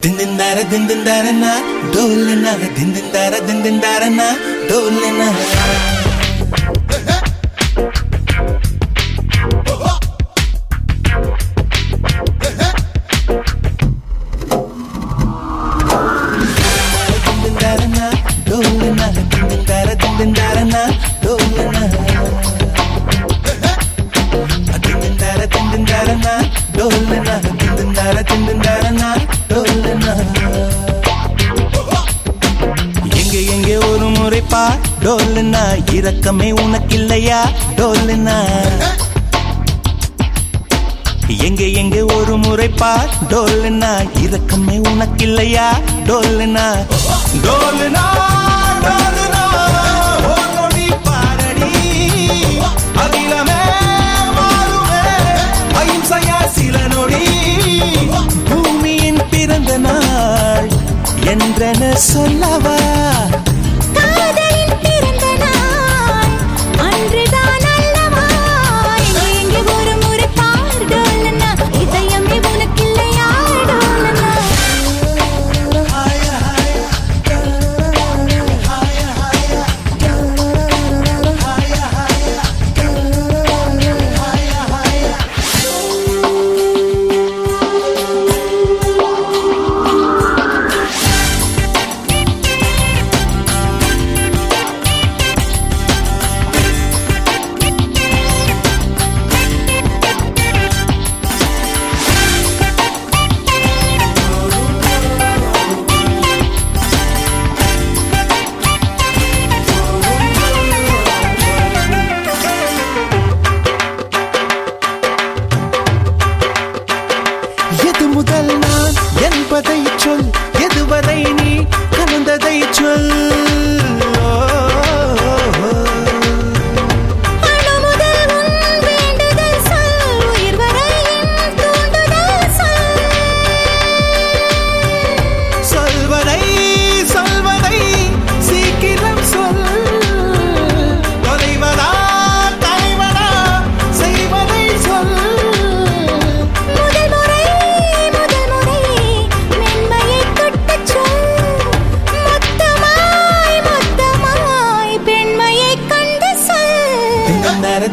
Dindin din dara Dindin din dara na, dolina Dindin din dara Dindin din dara na, dolina. Din din dara na, dolina din dara din dara na. டோல்னா இரக்கமே உனக்கு இல்லையா எங்க எங்க ஒரு முறை முறைப்பா டோலுனா இரக்கமே உனக்கு இல்லையா டோலுனா டோலுனா என்றன சொல்லவா?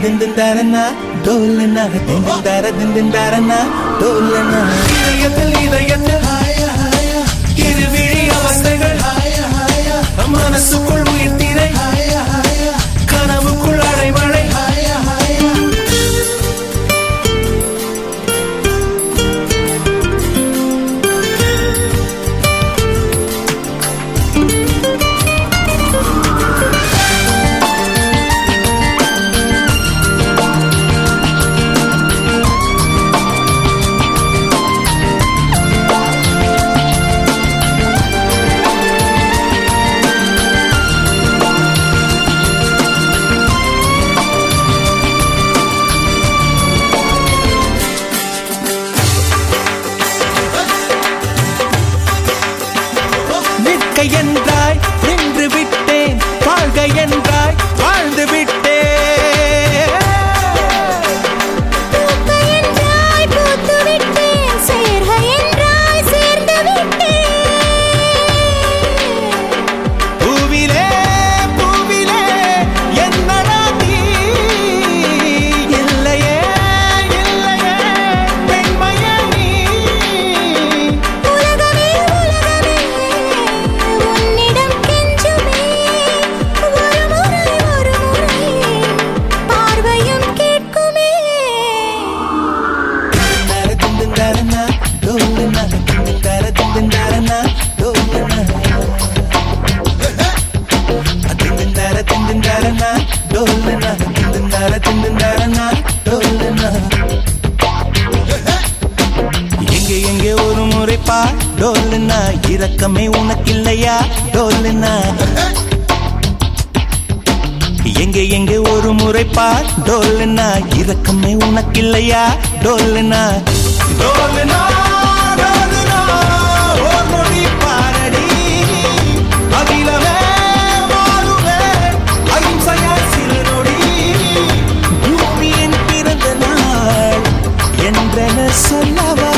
din din darana dolna din din darana din din darana dolana பா டோல்னா இரக்கமே உனக்கில்லையா? டோல்னா எங்க எங்க ஒரு முறை பா டோலுனா இரக்கமே உனக்கில்லையா? டோல்னா டோலுனா டோலுனா சொல்லவா?